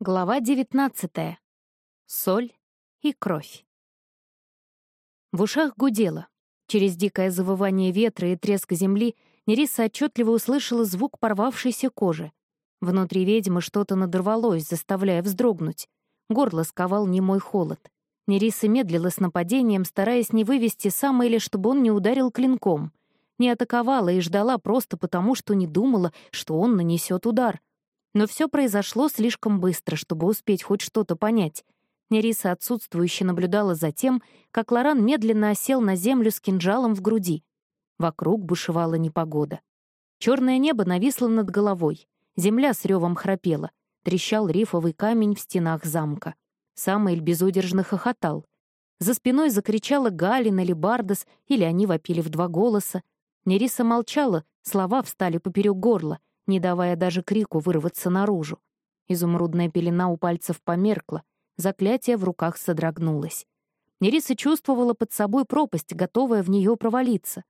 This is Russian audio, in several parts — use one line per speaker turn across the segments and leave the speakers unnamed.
Глава 19. Соль и кровь. В ушах гудело. Через дикое завывание ветра и треск земли Нериса отчетливо услышала звук порвавшейся кожи. Внутри ведьмы что-то надорвалось, заставляя вздрогнуть. Горло сковал немой холод. Нериса медлила с нападением, стараясь не вывести Самоэля, чтобы он не ударил клинком. Не атаковала и ждала просто потому, что не думала, что он нанесет удар — но все произошло слишком быстро, чтобы успеть хоть что-то понять. Нериса отсутствующе наблюдала за тем, как Лоран медленно осел на землю с кинжалом в груди. Вокруг бушевала непогода. Черное небо нависло над головой. Земля с ревом храпела. Трещал рифовый камень в стенах замка. Самоэль безудержно хохотал. За спиной закричала Галина или Бардас, или они вопили в два голоса. Нериса молчала, слова встали поперек горла — не давая даже крику вырваться наружу. Изумрудная пелена у пальцев померкла, заклятие в руках содрогнулось. Нериса чувствовала под собой пропасть, готовая в нее провалиться.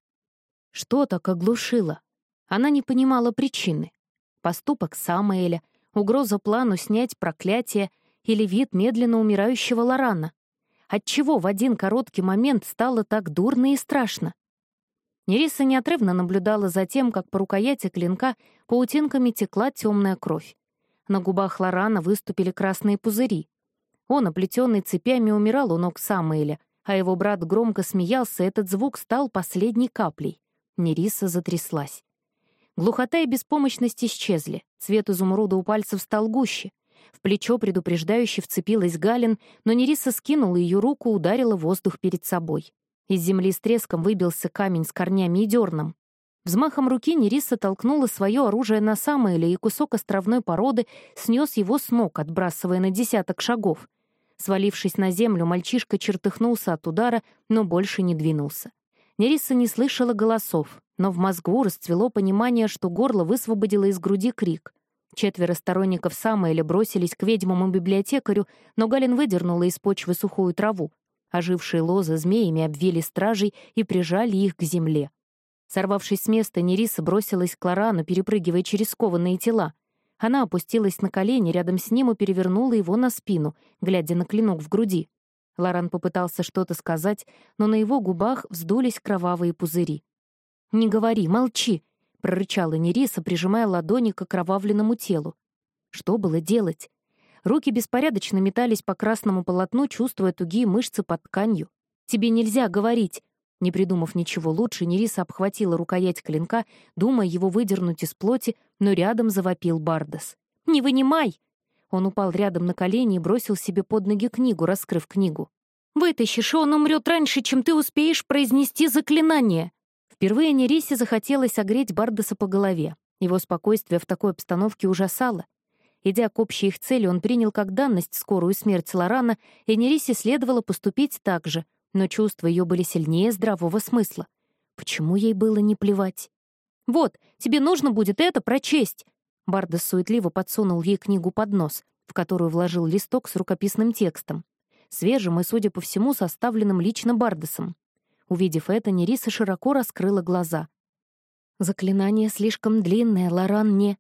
Что так оглушило? Она не понимала причины. Поступок Самоэля, угроза плану снять проклятие или вид медленно умирающего Лорана. Отчего в один короткий момент стало так дурно и страшно? Нериса неотрывно наблюдала за тем, как по рукояти клинка паутинками текла темная кровь. На губах Лорана выступили красные пузыри. Он, оплетенный цепями, умирал у ног Самуэля, а его брат громко смеялся, этот звук стал последней каплей. Нериса затряслась. Глухота и беспомощность исчезли, цвет изумруда у пальцев стал гуще. В плечо предупреждающе вцепилась Галин, но Нериса скинула ее руку, ударила воздух перед собой. Из земли с треском выбился камень с корнями и дерном. Взмахом руки Нериса толкнула свое оружие на Самоэля, и кусок островной породы снес его с ног, отбрасывая на десяток шагов. Свалившись на землю, мальчишка чертыхнулся от удара, но больше не двинулся. Нериса не слышала голосов, но в мозгу расцвело понимание, что горло высвободило из груди крик. Четверо сторонников Самоэля бросились к ведьмам и библиотекарю, но Галин выдернула из почвы сухую траву. Ожившие лозы змеями обвили стражей и прижали их к земле. Сорвавшись с места, Нериса бросилась к Лорану, перепрыгивая через скованные тела. Она опустилась на колени рядом с ним и перевернула его на спину, глядя на клинок в груди. Лоран попытался что-то сказать, но на его губах вздулись кровавые пузыри. «Не говори, молчи!» — прорычала Нериса, прижимая ладони к окровавленному телу. Что было делать? Руки беспорядочно метались по красному полотну, чувствуя тугие мышцы под тканью. «Тебе нельзя говорить!» Не придумав ничего лучше, Нериса обхватила рукоять клинка, думая его выдернуть из плоти, но рядом завопил Бардас. «Не вынимай!» Он упал рядом на колени и бросил себе под ноги книгу, раскрыв книгу. «Вытащишь, он умрет раньше, чем ты успеешь произнести заклинание!» Впервые Нерисе захотелось огреть Бардаса по голове. Его спокойствие в такой обстановке ужасало. Идя к общей их цели, он принял как данность скорую смерть Лорана, и Нерисе следовало поступить так же, но чувства ее были сильнее здравого смысла. Почему ей было не плевать? «Вот, тебе нужно будет это прочесть!» Бардас суетливо подсунул ей книгу под нос, в которую вложил листок с рукописным текстом, свежим и, судя по всему, составленным лично Бардасом. Увидев это, Нериса широко раскрыла глаза. «Заклинание слишком длинное, Лоран не...»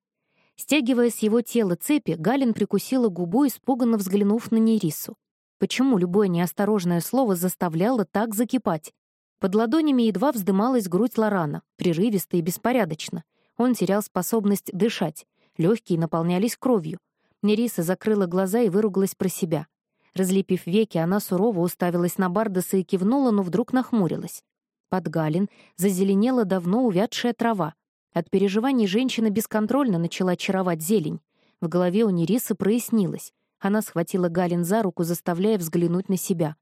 Стягивая с его тела цепи, Галин прикусила губу, испуганно взглянув на Нерису. Почему любое неосторожное слово заставляло так закипать? Под ладонями едва вздымалась грудь Лорана, прерывисто и беспорядочно. Он терял способность дышать, легкие наполнялись кровью. Нериса закрыла глаза и выругалась про себя. Разлепив веки, она сурово уставилась на Бардаса и кивнула, но вдруг нахмурилась. Под Галин зазеленела давно увядшая трава, от переживаний женщина бесконтрольно начала очаровать зелень. В голове у Нерисы прояснилось. Она схватила Галин за руку, заставляя взглянуть на себя.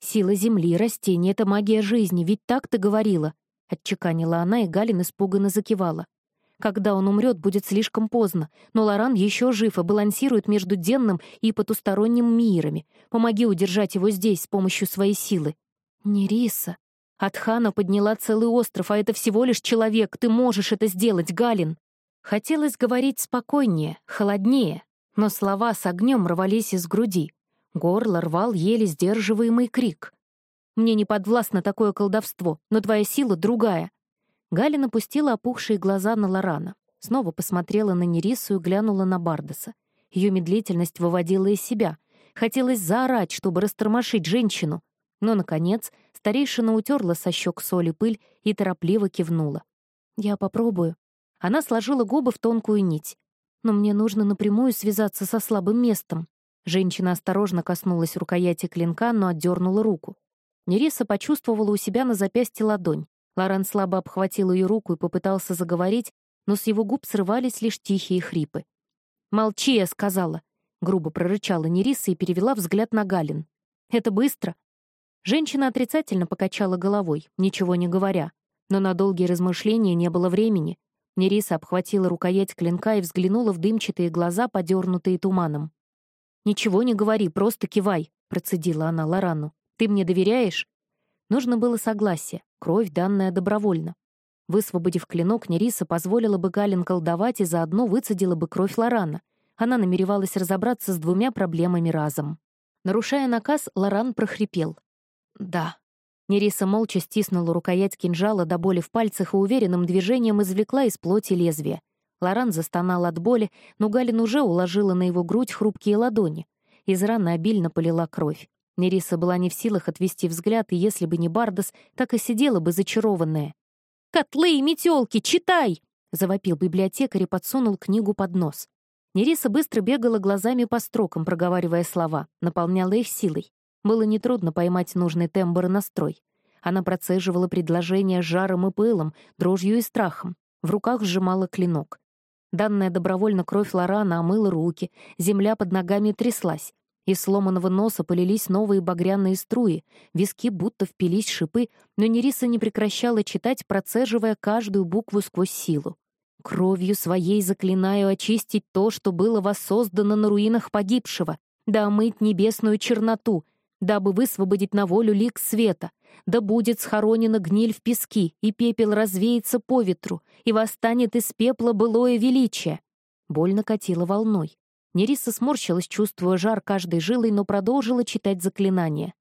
«Сила земли, растений — это магия жизни, ведь так ты говорила!» Отчеканила она, и Галин испуганно закивала. Когда он умрет, будет слишком поздно, но Лоран еще жив и балансирует между денным и потусторонним мирами. Помоги удержать его здесь с помощью своей силы. «Нериса», Атхана подняла целый остров, а это всего лишь человек. Ты можешь это сделать, Галин. Хотелось говорить спокойнее, холоднее, но слова с огнем рвались из груди. Горло рвал еле сдерживаемый крик. «Мне не подвластно такое колдовство, но твоя сила другая». Галин опустила опухшие глаза на Лорана, снова посмотрела на Нерису и глянула на Бардаса. Ее медлительность выводила из себя. Хотелось заорать, чтобы растормошить женщину. Но, наконец, старейшина утерла со щек соли пыль и торопливо кивнула. «Я попробую». Она сложила губы в тонкую нить. «Но мне нужно напрямую связаться со слабым местом». Женщина осторожно коснулась рукояти клинка, но отдернула руку. Нериса почувствовала у себя на запястье ладонь. Лоран слабо обхватил ее руку и попытался заговорить, но с его губ срывались лишь тихие хрипы. «Молчи», — я сказала. Грубо прорычала Нериса и перевела взгляд на Галин. «Это быстро?» Женщина отрицательно покачала головой, ничего не говоря. Но на долгие размышления не было времени. Нериса обхватила рукоять клинка и взглянула в дымчатые глаза, подернутые туманом. «Ничего не говори, просто кивай», — процедила она Лорану. «Ты мне доверяешь?» Нужно было согласие, кровь, данная добровольно. Высвободив клинок, Нериса позволила бы Галин колдовать и заодно выцедила бы кровь Лорана. Она намеревалась разобраться с двумя проблемами разом. Нарушая наказ, Лоран прохрипел. «Да». Нериса молча стиснула рукоять кинжала до боли в пальцах и уверенным движением извлекла из плоти лезвие. Лоран застонал от боли, но Галин уже уложила на его грудь хрупкие ладони. Из раны обильно полила кровь. Нериса была не в силах отвести взгляд, и если бы не Бардас, так и сидела бы зачарованная. «Котлы и метелки, читай!» — завопил библиотекарь и подсунул книгу под нос. Нериса быстро бегала глазами по строкам, проговаривая слова, наполняла их силой. Было нетрудно поймать нужный тембр и настрой. Она процеживала предложения жаром и пылом, дрожью и страхом. В руках сжимала клинок. Данная добровольно кровь Лорана омыла руки, земля под ногами тряслась. Из сломанного носа полились новые багряные струи, виски будто впились шипы, но Нериса не прекращала читать, процеживая каждую букву сквозь силу. «Кровью своей заклинаю очистить то, что было воссоздано на руинах погибшего, да омыть небесную черноту, дабы высвободить на волю лик света, да будет схоронена гниль в пески, и пепел развеется по ветру, и восстанет из пепла былое величие. Боль накатила волной. Нериса сморщилась, чувствуя жар каждой жилой, но продолжила читать заклинание.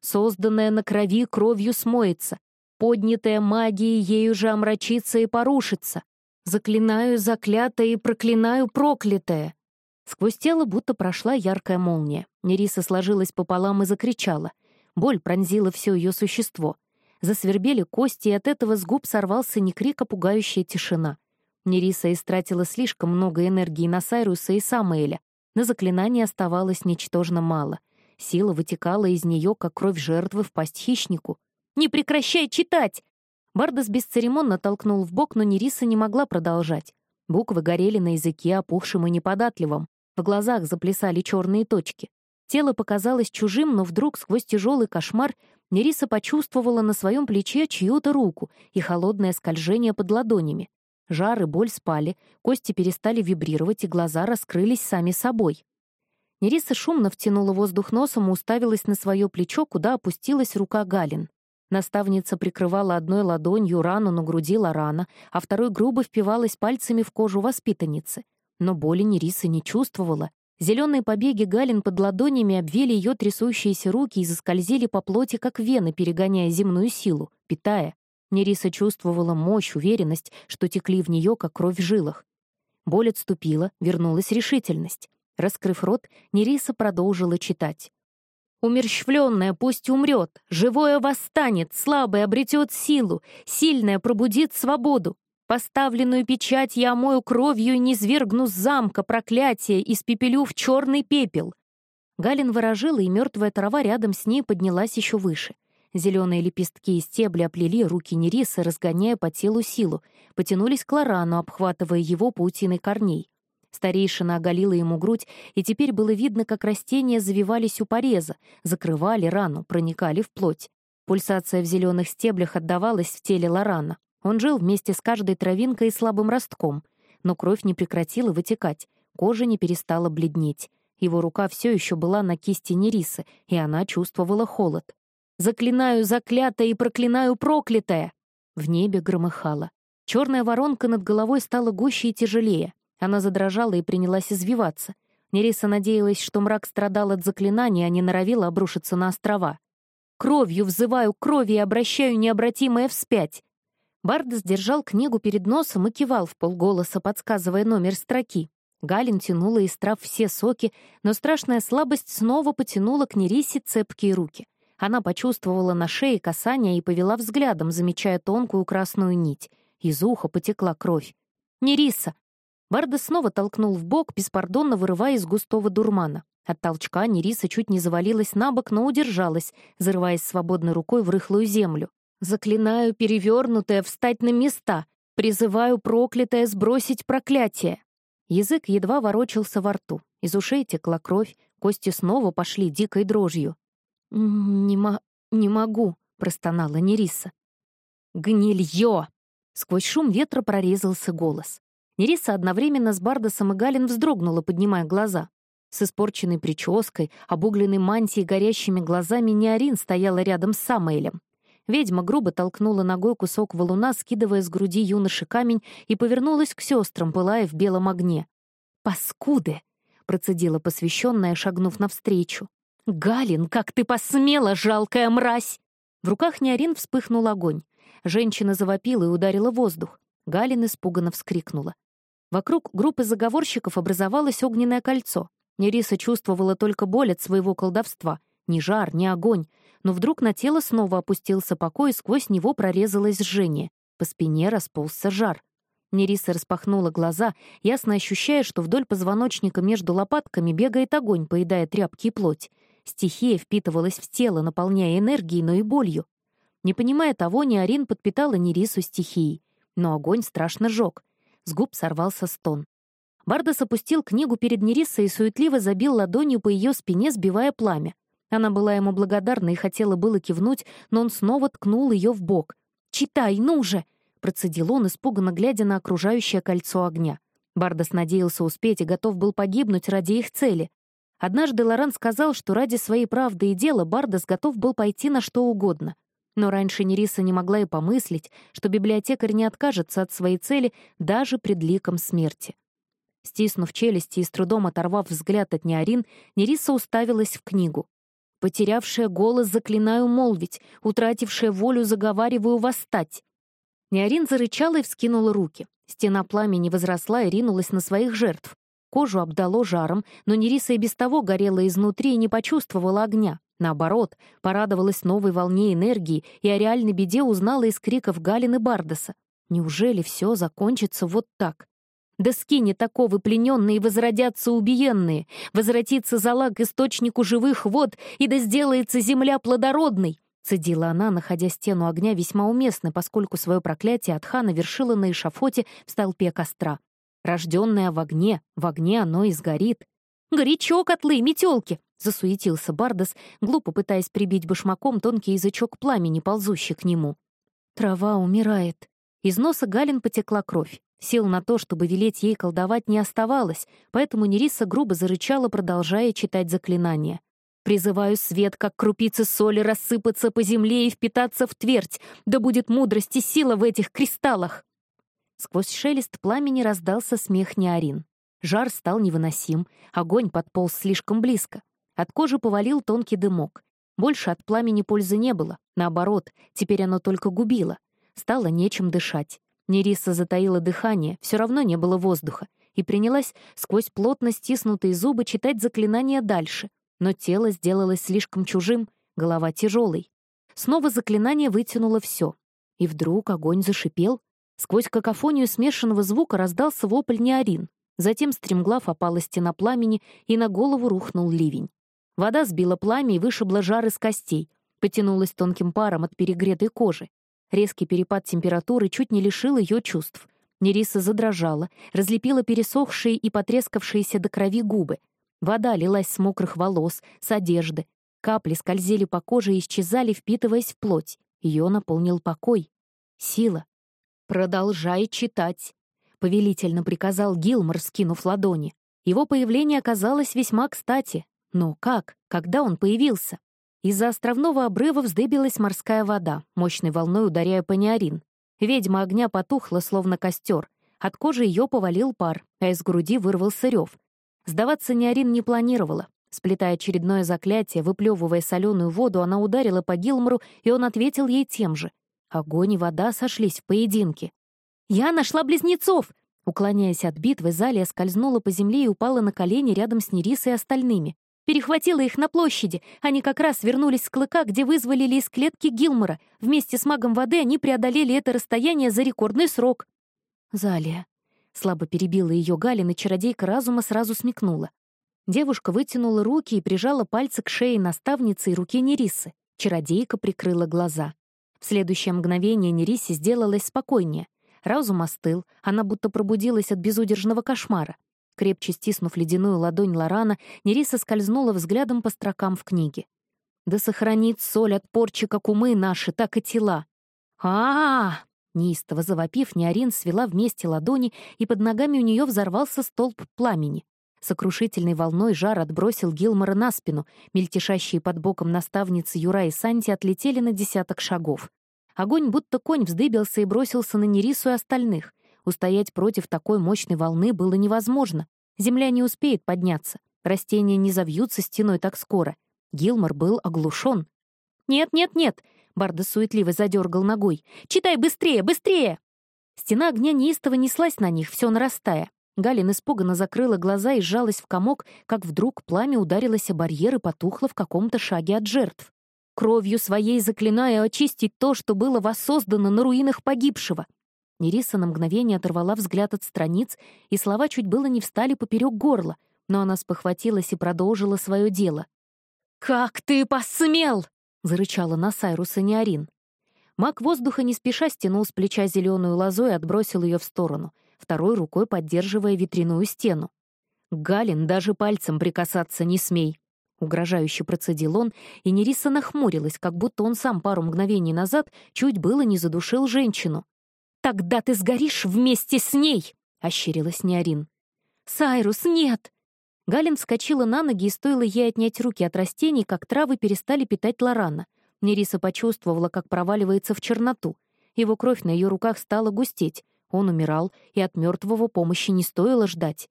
«Созданное на крови кровью смоется, поднятая магией ею же омрачится и порушится. Заклинаю заклятое и проклинаю проклятое». Сквозь тело будто прошла яркая молния. Нериса сложилась пополам и закричала — Боль пронзила все ее существо. Засвербели кости, и от этого с губ сорвался не крик, а пугающая тишина. Нериса истратила слишком много энергии на Сайруса и Самуэля. На заклинание оставалось ничтожно мало. Сила вытекала из нее, как кровь жертвы в пасть хищнику. «Не прекращай читать!» Бардас бесцеремонно толкнул в бок, но Нериса не могла продолжать. Буквы горели на языке, опухшим и неподатливым. В глазах заплясали черные точки. Тело показалось чужим, но вдруг сквозь тяжелый кошмар Нериса почувствовала на своем плече чью-то руку и холодное скольжение под ладонями. Жар и боль спали, кости перестали вибрировать, и глаза раскрылись сами собой. Нериса шумно втянула воздух носом и уставилась на свое плечо, куда опустилась рука Галин. Наставница прикрывала одной ладонью рану на груди Лорана, а второй грубо впивалась пальцами в кожу воспитанницы. Но боли Нериса не чувствовала, Зеленые побеги галин под ладонями обвели ее трясущиеся руки и заскользили по плоти, как вены, перегоняя земную силу, питая. Нериса чувствовала мощь, уверенность, что текли в нее, как кровь в жилах. Боль отступила, вернулась решительность. Раскрыв рот, Нериса продолжила читать. «Умерщвленное пусть умрет, живое восстанет, слабое обретет силу, сильное пробудит свободу, Поставленную печать я омою кровью и низвергну с замка проклятие, испепелю в черный пепел. Галин ворожила, и мертвая трава рядом с ней поднялась еще выше. Зеленые лепестки и стебли оплели руки Нериса, разгоняя по телу силу, потянулись к Лорану, обхватывая его паутиной корней. Старейшина оголила ему грудь, и теперь было видно, как растения завивались у пореза, закрывали рану, проникали в плоть. Пульсация в зеленых стеблях отдавалась в теле Лорана. Он жил вместе с каждой травинкой и слабым ростком, но кровь не прекратила вытекать, кожа не перестала бледнеть. Его рука все еще была на кисти Нерисы, и она чувствовала холод. «Заклинаю заклятое и проклинаю проклятое!» В небе громыхало. Черная воронка над головой стала гуще и тяжелее. Она задрожала и принялась извиваться. Нериса надеялась, что мрак страдал от заклинания, а не норовила обрушиться на острова. «Кровью взываю крови и обращаю необратимое вспять!» Бардес держал книгу перед носом и кивал в полголоса, подсказывая номер строки. Галин тянула из трав все соки, но страшная слабость снова потянула к Нерисе цепкие руки. Она почувствовала на шее касание и повела взглядом, замечая тонкую красную нить. Из уха потекла кровь. «Нериса!» Барда снова толкнул в бок, беспардонно вырывая из густого дурмана. От толчка Нериса чуть не завалилась на бок, но удержалась, зарываясь свободной рукой в рыхлую землю. «Заклинаю перевернутое встать на места! Призываю проклятое сбросить проклятие!» Язык едва ворочался во рту. Из ушей текла кровь, кости снова пошли дикой дрожью. «Не, мо не могу», — простонала Нериса. «Гнилье!» Сквозь шум ветра прорезался голос. Нериса одновременно с Бардосом и Галин вздрогнула, поднимая глаза. С испорченной прической, обугленной мантией горящими глазами Неорин стояла рядом с Самоэлем. Ведьма грубо толкнула ногой кусок валуна, скидывая с груди юноши камень, и повернулась к сестрам, пылая в белом огне. «Паскуды!» — процедила посвященная, шагнув навстречу. «Галин, как ты посмела, жалкая мразь!» В руках Неорин вспыхнул огонь. Женщина завопила и ударила воздух. Галин испуганно вскрикнула. Вокруг группы заговорщиков образовалось огненное кольцо. Нериса чувствовала только боль от своего колдовства. Ни жар, ни огонь. Но вдруг на тело снова опустился покой, и сквозь него прорезалось жжение. По спине расползся жар. Нериса распахнула глаза, ясно ощущая, что вдоль позвоночника между лопатками бегает огонь, поедая тряпки и плоть. Стихия впитывалась в тело, наполняя энергией, но и болью. Не понимая того, Неорин подпитала Нерису стихией. Но огонь страшно жёг. С губ сорвался стон. Бардас опустил книгу перед Нерисой и суетливо забил ладонью по ее спине, сбивая пламя. Она была ему благодарна и хотела было кивнуть, но он снова ткнул ее в бок. «Читай, ну же!» — процедил он, испуганно глядя на окружающее кольцо огня. Бардас надеялся успеть и готов был погибнуть ради их цели. Однажды Лоран сказал, что ради своей правды и дела Бардас готов был пойти на что угодно. Но раньше Нериса не могла и помыслить, что библиотекарь не откажется от своей цели даже пред ликом смерти. Стиснув челюсти и с трудом оторвав взгляд от Неорин, Нериса уставилась в книгу. «Потерявшая голос заклинаю молвить, утратившая волю заговариваю восстать». Неорин зарычала и вскинула руки. Стена пламени возросла и ринулась на своих жертв. Кожу обдало жаром, но Нериса и без того горела изнутри и не почувствовала огня. Наоборот, порадовалась новой волне энергии и о реальной беде узнала из криков Галины и Бардаса. Неужели все закончится вот так? Да скини такого плененные возродятся убиенные, возвратится залаг источнику живых вод, и да сделается земля плодородной, цедила она, находя стену огня весьма уместной, поскольку свое проклятие от хана вершила на эшафоте в столпе костра. Рожденное в огне, в огне оно и сгорит. «Горячо, котлы, метелки!» — засуетился Бардас, глупо пытаясь прибить башмаком тонкий язычок пламени, ползущий к нему. Трава умирает. Из носа Галин потекла кровь. Сил на то, чтобы велеть ей колдовать, не оставалось, поэтому Нериса грубо зарычала, продолжая читать заклинание. «Призываю свет, как крупицы соли, рассыпаться по земле и впитаться в твердь, да будет мудрость и сила в этих кристаллах!» Сквозь шелест пламени раздался смех Неорин. Жар стал невыносим, огонь подполз слишком близко. От кожи повалил тонкий дымок. Больше от пламени пользы не было. Наоборот, теперь оно только губило. Стало нечем дышать. Нериса затаила дыхание, все равно не было воздуха, и принялась сквозь плотно стиснутые зубы читать заклинание дальше. Но тело сделалось слишком чужим, голова тяжелой. Снова заклинание вытянуло все. И вдруг огонь зашипел, Сквозь какофонию смешанного звука раздался вопль неорин. Затем стремглав опала стена пламени, и на голову рухнул ливень. Вода сбила пламя и вышибла жар из костей, потянулась тонким паром от перегретой кожи. Резкий перепад температуры чуть не лишил ее чувств. Нериса задрожала, разлепила пересохшие и потрескавшиеся до крови губы. Вода лилась с мокрых волос, с одежды. Капли скользили по коже и исчезали, впитываясь в плоть. Ее наполнил покой. Сила, «Продолжай читать», — повелительно приказал Гилмор, скинув ладони. Его появление оказалось весьма кстати. Но как? Когда он появился? Из-за островного обрыва вздыбилась морская вода, мощной волной ударяя по неорин. Ведьма огня потухла, словно костер. От кожи ее повалил пар, а из груди вырвался рев. Сдаваться неорин не планировала. Сплетая очередное заклятие, выплевывая соленую воду, она ударила по Гилмору, и он ответил ей тем же. Огонь и вода сошлись в поединке. «Я нашла близнецов!» — Уклоняясь от битвы, Залия скользнула по земле и упала на колени рядом с Нерисой и остальными. Перехватила их на площади. Они как раз вернулись с клыка, где вызволили из клетки Гилмора. Вместе с магом воды они преодолели это расстояние за рекордный срок. «Залия», — слабо перебила ее Галина, чародейка разума сразу смекнула. Девушка вытянула руки и прижала пальцы к шее наставницы и руке Нерисы. Чародейка прикрыла глаза. В следующее мгновение Нерисе сделалось спокойнее. Разум остыл, она будто пробудилась от безудержного кошмара. Крепче стиснув ледяную ладонь Лорана, Нериса скользнула взглядом по строкам в книге. «Да сохранит соль от порчи как умы наши, так и тела!» а -а, -а Неистово завопив, Неорин свела вместе ладони, и под ногами у нее взорвался столб пламени. Сокрушительной волной жар отбросил Гилмора на спину, мельтешащие под боком наставницы Юра и Санти отлетели на десяток шагов. Огонь будто конь вздыбился и бросился на Нерису и остальных. Устоять против такой мощной волны было невозможно. Земля не успеет подняться. Растения не завьются стеной так скоро. Гилмор был оглушен. «Нет, нет, нет!» — Барда суетливо задергал ногой. «Читай быстрее, быстрее!» Стена огня неистово неслась на них, все нарастая. Галин испуганно закрыла глаза и сжалась в комок, как вдруг пламя ударилось о барьер и потухло в каком-то шаге от жертв. Кровью своей заклиная очистить то, что было воссоздано на руинах погибшего. Нериса на мгновение оторвала взгляд от страниц, и слова чуть было не встали поперек горла, но она спохватилась и продолжила свое дело. «Как ты посмел!» — зарычала на Сайруса Неорин. Маг воздуха не спеша стянул с плеча зеленую лозу и отбросил ее в сторону, второй рукой поддерживая ветряную стену. «Галин, даже пальцем прикасаться не смей!» Угрожающе процедил он, и Нериса нахмурилась, как будто он сам пару мгновений назад чуть было не задушил женщину. «Тогда ты сгоришь вместе с ней!» — ощерилась Неорин. «Сайрус, нет!» Галин вскочила на ноги, и стоило ей отнять руки от растений, как травы перестали питать Лорана. Нериса почувствовала, как проваливается в черноту. Его кровь на ее руках стала густеть. Он умирал, и от мертвого помощи не стоило ждать.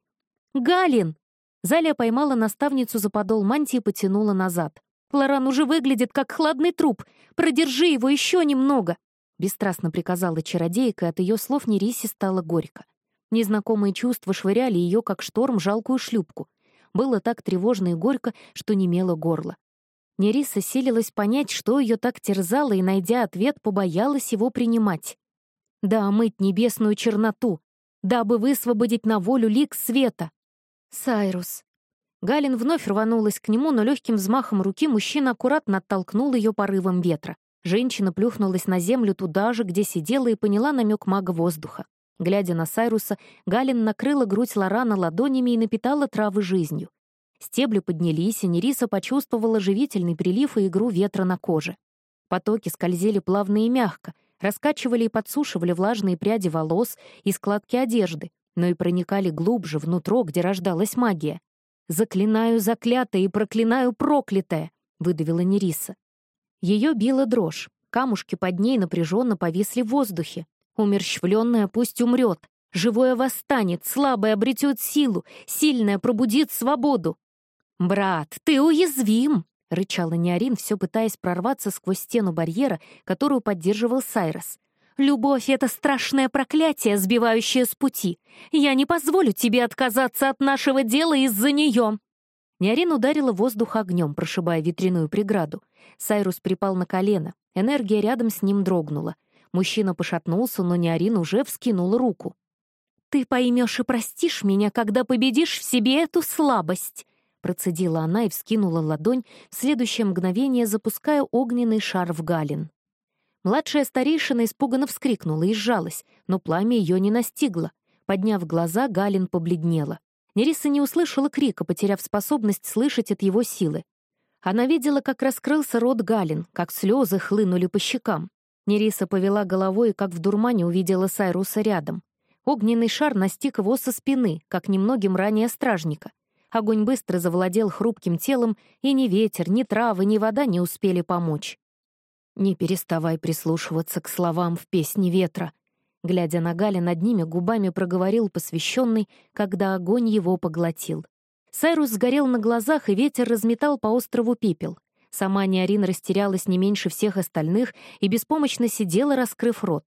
«Галин!» Залия поймала наставницу за подол мантии и потянула назад. «Лоран уже выглядит как хладный труп. Продержи его еще немного!» Бесстрастно приказала чародейка, и от ее слов Нерисе стало горько. Незнакомые чувства швыряли ее, как шторм, жалкую шлюпку. Было так тревожно и горько, что немело горло. Нериса силилась понять, что ее так терзало, и, найдя ответ, побоялась его принимать. «Да омыть небесную черноту, дабы высвободить на волю лик света». «Сайрус». Галин вновь рванулась к нему, но легким взмахом руки мужчина аккуратно оттолкнул ее порывом ветра. Женщина плюхнулась на землю туда же, где сидела, и поняла намек мага воздуха. Глядя на Сайруса, Галин накрыла грудь Лорана ладонями и напитала травы жизнью. Стебли поднялись, и Нериса почувствовала живительный прилив и игру ветра на коже. Потоки скользили плавно и мягко, раскачивали и подсушивали влажные пряди волос и складки одежды, но и проникали глубже, внутрь, где рождалась магия. «Заклинаю заклятое и проклинаю проклятое!» — выдавила Нериса. Ее била дрожь. Камушки под ней напряженно повисли в воздухе. Умерщвленная пусть умрет. Живое восстанет, слабое обретет силу, сильное пробудит свободу. «Брат, ты уязвим!» — рычала Неорин, все пытаясь прорваться сквозь стену барьера, которую поддерживал Сайрос. «Любовь — это страшное проклятие, сбивающее с пути. Я не позволю тебе отказаться от нашего дела из-за нее!» Неорин ударила воздух огнем, прошибая ветряную преграду. Сайрус припал на колено. Энергия рядом с ним дрогнула. Мужчина пошатнулся, но Неорин уже вскинул руку. «Ты поймешь и простишь меня, когда победишь в себе эту слабость!» Процедила она и вскинула ладонь, в следующее мгновение запуская огненный шар в галин. Младшая старейшина испуганно вскрикнула и сжалась, но пламя ее не настигло. Подняв глаза, Галин побледнела. Нериса не услышала крика, потеряв способность слышать от его силы. Она видела, как раскрылся рот Галин, как слезы хлынули по щекам. Нериса повела головой и, как в дурмане, увидела Сайруса рядом. Огненный шар настиг его со спины, как немногим ранее стражника. Огонь быстро завладел хрупким телом, и ни ветер, ни травы, ни вода не успели помочь. «Не переставай прислушиваться к словам в песне ветра», Глядя на Галя, над ними губами проговорил посвященный, когда огонь его поглотил. Сайрус сгорел на глазах, и ветер разметал по острову пепел. Сама Неорин растерялась не меньше всех остальных и беспомощно сидела, раскрыв рот.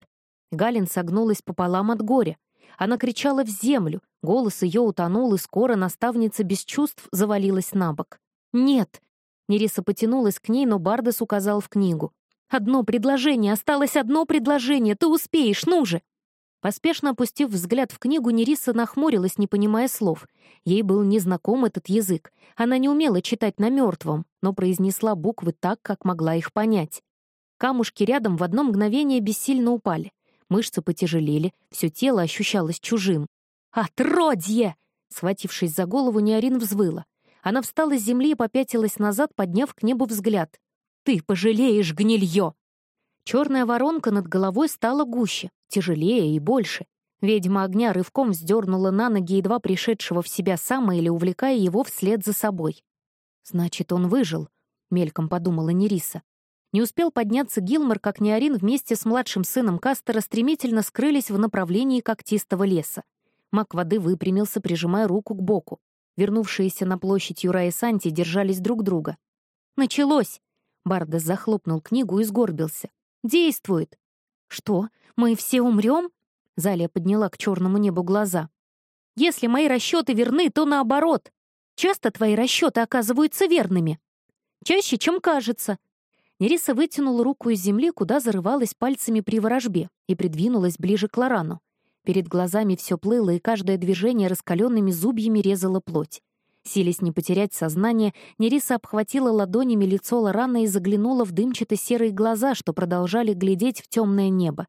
Галин согнулась пополам от горя. Она кричала в землю, голос ее утонул, и скоро наставница без чувств завалилась на бок. «Нет!» Нериса потянулась к ней, но Бардес указал в книгу. «Одно предложение, осталось одно предложение, ты успеешь, ну же!» Поспешно опустив взгляд в книгу, Нериса нахмурилась, не понимая слов. Ей был незнаком этот язык. Она не умела читать на мертвом, но произнесла буквы так, как могла их понять. Камушки рядом в одно мгновение бессильно упали. Мышцы потяжелели, все тело ощущалось чужим. «Отродье!» Схватившись за голову, Неорин взвыла. Она встала с земли и попятилась назад, подняв к небу взгляд. «Ты пожалеешь, гнилье!» Черная воронка над головой стала гуще, тяжелее и больше. Ведьма огня рывком вздернула на ноги едва пришедшего в себя или увлекая его вслед за собой. «Значит, он выжил», — мельком подумала Нериса. Не успел подняться Гилмор, как Неорин вместе с младшим сыном Кастера стремительно скрылись в направлении когтистого леса. Мак воды выпрямился, прижимая руку к боку. Вернувшиеся на площадь Юра и Санти держались друг друга. «Началось!» Бардес захлопнул книгу и сгорбился. Действует. Что, мы все умрем? Залия подняла к черному небу глаза. Если мои расчеты верны, то наоборот. Часто твои расчеты оказываются верными. Чаще, чем кажется. Нериса вытянула руку из земли, куда зарывалась пальцами при ворожбе, и придвинулась ближе к Лорану. Перед глазами все плыло, и каждое движение раскаленными зубьями резало плоть. Силясь не потерять сознание, Нериса обхватила ладонями лицо Лорана и заглянула в дымчато-серые глаза, что продолжали глядеть в темное небо.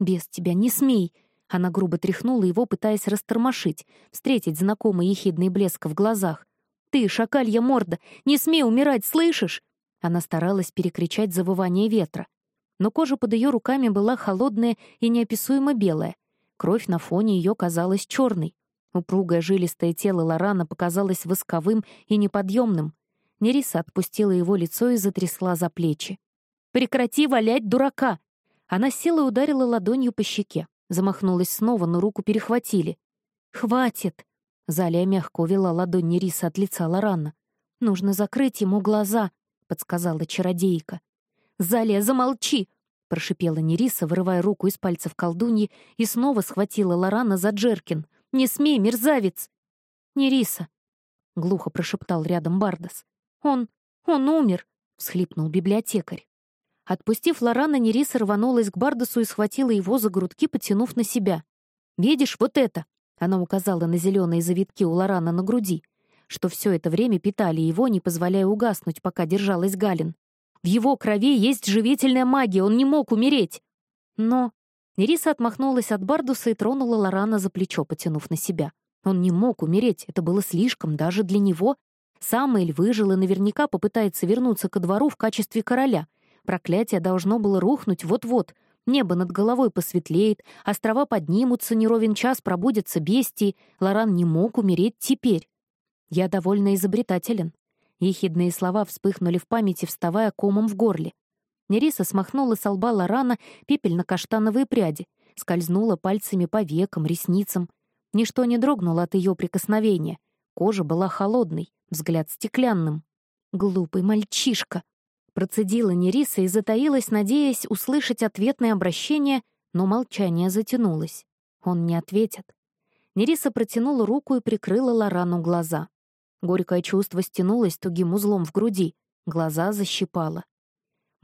«Без тебя не смей!» Она грубо тряхнула его, пытаясь растормошить, встретить знакомый ехидный блеск в глазах. «Ты, шакалья морда, не смей умирать, слышишь?» Она старалась перекричать завывание ветра. Но кожа под ее руками была холодная и неописуемо белая. Кровь на фоне ее казалась черной. Упругое жилистое тело Лорана показалось восковым и неподъемным. Нериса отпустила его лицо и затрясла за плечи. «Прекрати валять дурака!» Она села и ударила ладонью по щеке. Замахнулась снова, но руку перехватили. «Хватит!» Залия мягко увела ладонь Нериса от лица Лорана. «Нужно закрыть ему глаза», — подсказала чародейка. «Залия, замолчи!» — прошипела Нериса, вырывая руку из пальцев колдуньи, и снова схватила Лорана за Джеркин. «Не смей, мерзавец!» «Не Риса!» — глухо прошептал рядом Бардас. «Он... он умер!» — всхлипнул библиотекарь. Отпустив Лорана, Нериса рванулась к Бардасу и схватила его за грудки, потянув на себя. «Видишь, вот это!» — она указала на зеленые завитки у Лорана на груди, что все это время питали его, не позволяя угаснуть, пока держалась Галин. «В его крови есть живительная магия, он не мог умереть!» «Но...» Нериса отмахнулась от Бардуса и тронула Лорана за плечо, потянув на себя. Он не мог умереть, это было слишком даже для него. Сам Эль выжил и наверняка попытается вернуться ко двору в качестве короля. Проклятие должно было рухнуть вот-вот. Небо над головой посветлеет, острова поднимутся, неровен час пробудятся бестии. Лоран не мог умереть теперь. Я довольно изобретателен. Ехидные слова вспыхнули в памяти, вставая комом в горле. Нериса смахнула с лба Лорана пепельно-каштановые пряди, скользнула пальцами по векам, ресницам. Ничто не дрогнуло от ее прикосновения. Кожа была холодной, взгляд стеклянным. «Глупый мальчишка!» Процедила Нериса и затаилась, надеясь услышать ответное обращение, но молчание затянулось. Он не ответит. Нериса протянула руку и прикрыла Лорану глаза. Горькое чувство стянулось тугим узлом в груди, глаза защипало.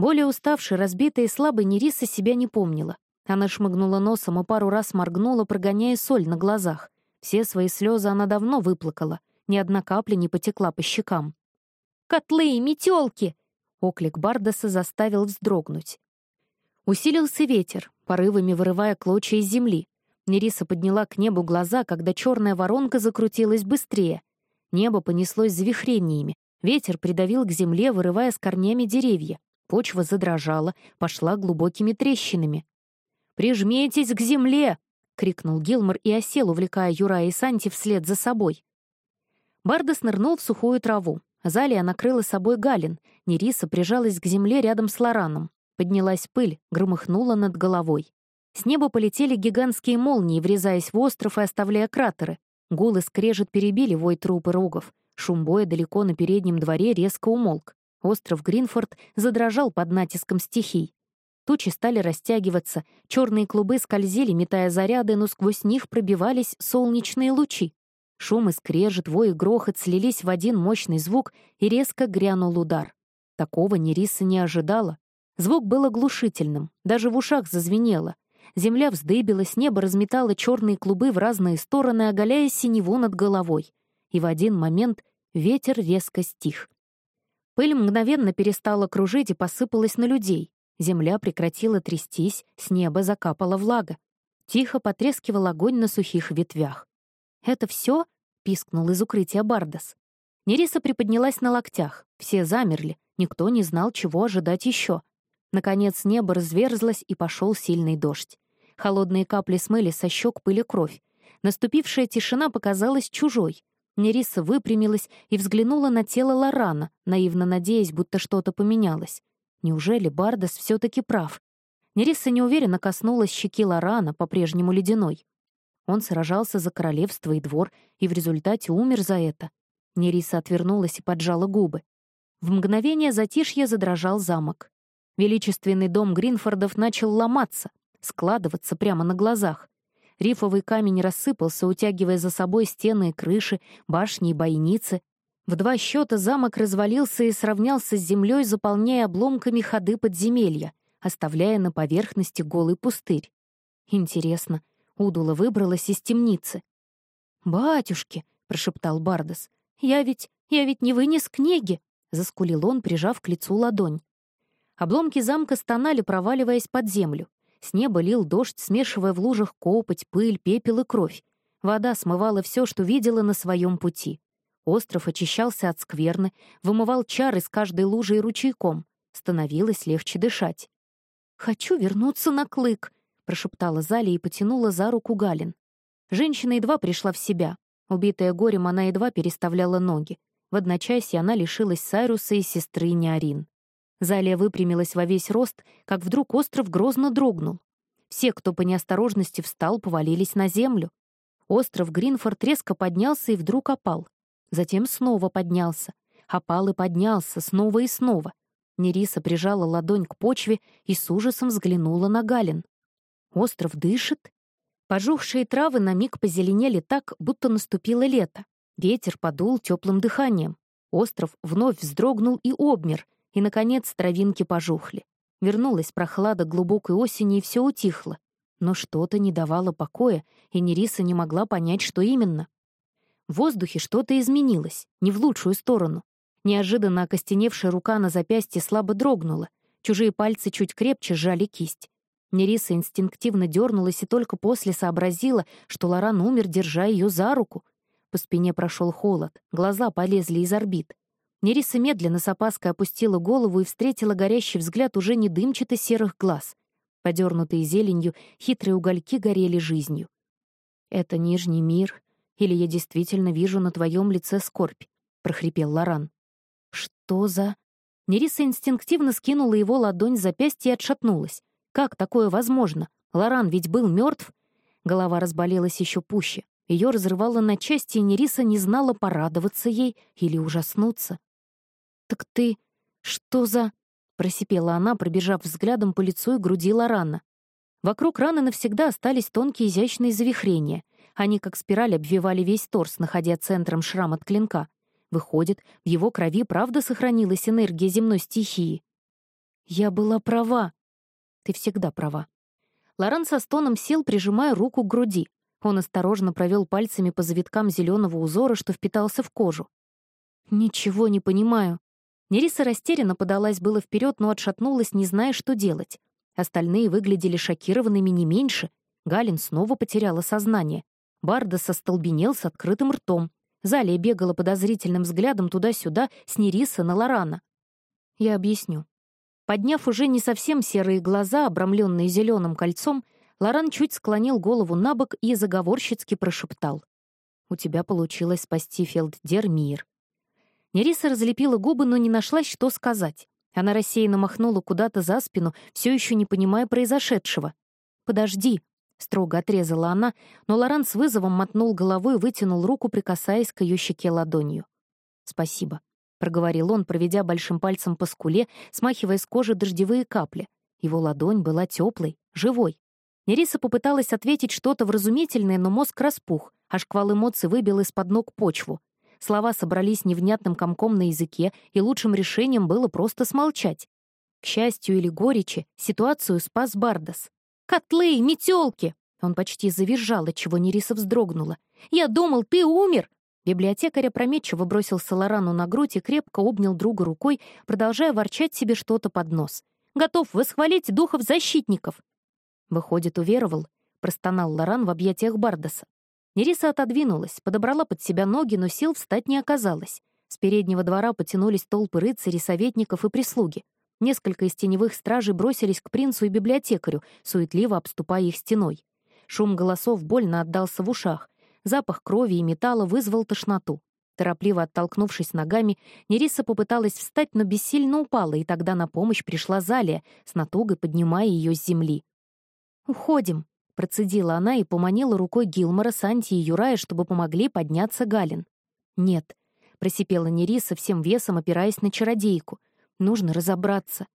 Более уставшей, разбитой и слабой Нериса себя не помнила. Она шмыгнула носом и пару раз моргнула, прогоняя соль на глазах. Все свои слезы она давно выплакала, ни одна капля не потекла по щекам. «Котлы и метелки!» — оклик Бардаса заставил вздрогнуть. Усилился ветер, порывами вырывая клочья из земли. Нериса подняла к небу глаза, когда черная воронка закрутилась быстрее. Небо понеслось завихрениями. Ветер придавил к земле, вырывая с корнями деревья. Почва задрожала, пошла глубокими трещинами. «Прижмитесь к земле!» — крикнул Гилмор и осел, увлекая Юра и Санти вслед за собой. Бардас нырнул в сухую траву. Залия накрыла собой Галин. Нериса прижалась к земле рядом с Лораном. Поднялась пыль, громыхнула над головой. С неба полетели гигантские молнии, врезаясь в остров и оставляя кратеры. Гул и скрежет перебили вой труп и рогов. Шум боя далеко на переднем дворе резко умолк. Остров Гринфорд задрожал под натиском стихий. Тучи стали растягиваться, черные клубы скользили, метая заряды, но сквозь них пробивались солнечные лучи. Шум и скрежет, вой и грохот слились в один мощный звук, и резко грянул удар. Такого Нериса не ожидала. Звук был оглушительным, даже в ушах зазвенело. Земля вздыбилась, небо разметало черные клубы в разные стороны, оголяя синеву над головой. И в один момент ветер резко стих. Пыль мгновенно перестала кружить и посыпалась на людей. Земля прекратила трястись, с неба закапала влага. Тихо потрескивал огонь на сухих ветвях. «Это все? пискнул из укрытия Бардас. Нериса приподнялась на локтях. Все замерли, никто не знал, чего ожидать еще. Наконец небо разверзлось, и пошел сильный дождь. Холодные капли смыли со щек пыли кровь. Наступившая тишина показалась чужой. Нериса выпрямилась и взглянула на тело Лорана, наивно надеясь, будто что-то поменялось. Неужели Бардас все таки прав? Нериса неуверенно коснулась щеки Лорана, по-прежнему ледяной. Он сражался за королевство и двор, и в результате умер за это. Нериса отвернулась и поджала губы. В мгновение затишья задрожал замок. Величественный дом Гринфордов начал ломаться, складываться прямо на глазах. Рифовый камень рассыпался, утягивая за собой стены и крыши, башни и бойницы. В два счета замок развалился и сравнялся с землей, заполняя обломками ходы подземелья, оставляя на поверхности голый пустырь. Интересно, Удула выбралась из темницы. «Батюшки!» — прошептал Бардас. «Я ведь... я ведь не вынес книги!» — заскулил он, прижав к лицу ладонь. Обломки замка стонали, проваливаясь под землю. С неба лил дождь, смешивая в лужах копоть, пыль, пепел и кровь. Вода смывала все, что видела на своем пути. Остров очищался от скверны, вымывал чары с каждой лужей и ручейком. Становилось легче дышать. «Хочу вернуться на клык», — прошептала Заля и потянула за руку Галин. Женщина едва пришла в себя. Убитая горем, она едва переставляла ноги. В одночасье она лишилась Сайруса и сестры Неорин. Залия выпрямилась во весь рост, как вдруг остров грозно дрогнул. Все, кто по неосторожности встал, повалились на землю. Остров Гринфорд резко поднялся и вдруг опал. Затем снова поднялся. Опал и поднялся, снова и снова. Нериса прижала ладонь к почве и с ужасом взглянула на Галин. Остров дышит? Пожухшие травы на миг позеленели так, будто наступило лето. Ветер подул теплым дыханием. Остров вновь вздрогнул и обмер, и, наконец, травинки пожухли. Вернулась прохлада глубокой осени, и все утихло. Но что-то не давало покоя, и Нериса не могла понять, что именно. В воздухе что-то изменилось, не в лучшую сторону. Неожиданно окостеневшая рука на запястье слабо дрогнула. Чужие пальцы чуть крепче сжали кисть. Нериса инстинктивно дернулась и только после сообразила, что Лоран умер, держа ее за руку. По спине прошел холод, глаза полезли из орбит. Нериса медленно с опаской опустила голову и встретила горящий взгляд уже не дымчато-серых глаз. Подернутые зеленью, хитрые угольки горели жизнью. «Это Нижний мир, или я действительно вижу на твоем лице скорбь?» — прохрипел Лоран. «Что за...» Нериса инстинктивно скинула его ладонь с запястья и отшатнулась. «Как такое возможно? Лоран ведь был мертв. Голова разболелась еще пуще. Ее разрывало на части, и Нериса не знала, порадоваться ей или ужаснуться. «Так ты... что за...» — просипела она, пробежав взглядом по лицу и груди Лорана. Вокруг раны навсегда остались тонкие изящные завихрения. Они, как спираль, обвивали весь торс, находя центром шрам от клинка. Выходит, в его крови правда сохранилась энергия земной стихии. «Я была права». «Ты всегда права». Лоран со стоном сел, прижимая руку к груди. Он осторожно провел пальцами по завиткам зеленого узора, что впитался в кожу. «Ничего не понимаю», Нериса растерянно подалась было вперед, но отшатнулась, не зная, что делать. Остальные выглядели шокированными не меньше. Галин снова потеряла сознание. Бардас остолбенел с открытым ртом. Залия бегала подозрительным взглядом туда-сюда с Нериса на Лорана. Я объясню. Подняв уже не совсем серые глаза, обрамленные зеленым кольцом, Лоран чуть склонил голову на бок и заговорщицки прошептал. «У тебя получилось спасти Фелддер мир. Нериса разлепила губы, но не нашлась, что сказать. Она рассеянно махнула куда-то за спину, все еще не понимая произошедшего. «Подожди», — строго отрезала она, но Лоран с вызовом мотнул головой и вытянул руку, прикасаясь к ее щеке ладонью. «Спасибо», — проговорил он, проведя большим пальцем по скуле, смахивая с кожи дождевые капли. Его ладонь была теплой, живой. Нериса попыталась ответить что-то вразумительное, но мозг распух, а шквал эмоций выбил из-под ног почву. Слова собрались невнятным комком на языке, и лучшим решением было просто смолчать. К счастью или горечи, ситуацию спас Бардас. «Котлы, метелки!» Он почти завизжал, отчего Нериса вздрогнула. «Я думал, ты умер!» Библиотекарь опрометчиво бросился Лорану на грудь и крепко обнял друга рукой, продолжая ворчать себе что-то под нос. «Готов восхвалить духов-защитников!» «Выходит, уверовал?» — простонал Лоран в объятиях Бардаса. Нериса отодвинулась, подобрала под себя ноги, но сил встать не оказалось. С переднего двора потянулись толпы рыцарей, советников и прислуги. Несколько из теневых стражей бросились к принцу и библиотекарю, суетливо обступая их стеной. Шум голосов больно отдался в ушах. Запах крови и металла вызвал тошноту. Торопливо оттолкнувшись ногами, Нериса попыталась встать, но бессильно упала, и тогда на помощь пришла Залия, с натугой поднимая ее с земли. «Уходим», — процедила она и поманила рукой Гилмора, Санти и Юрая, чтобы помогли подняться Галин. «Нет», — просипела Нериса, всем весом опираясь на чародейку — Нужно разобраться.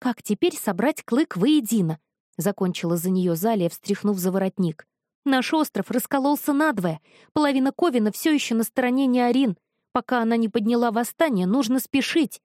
Как теперь собрать клык воедино? Закончила за нее Залия, встряхнув за воротник. Наш остров раскололся надвое. Половина Ковина все еще на стороне Неорин. Пока она не подняла восстание, нужно спешить.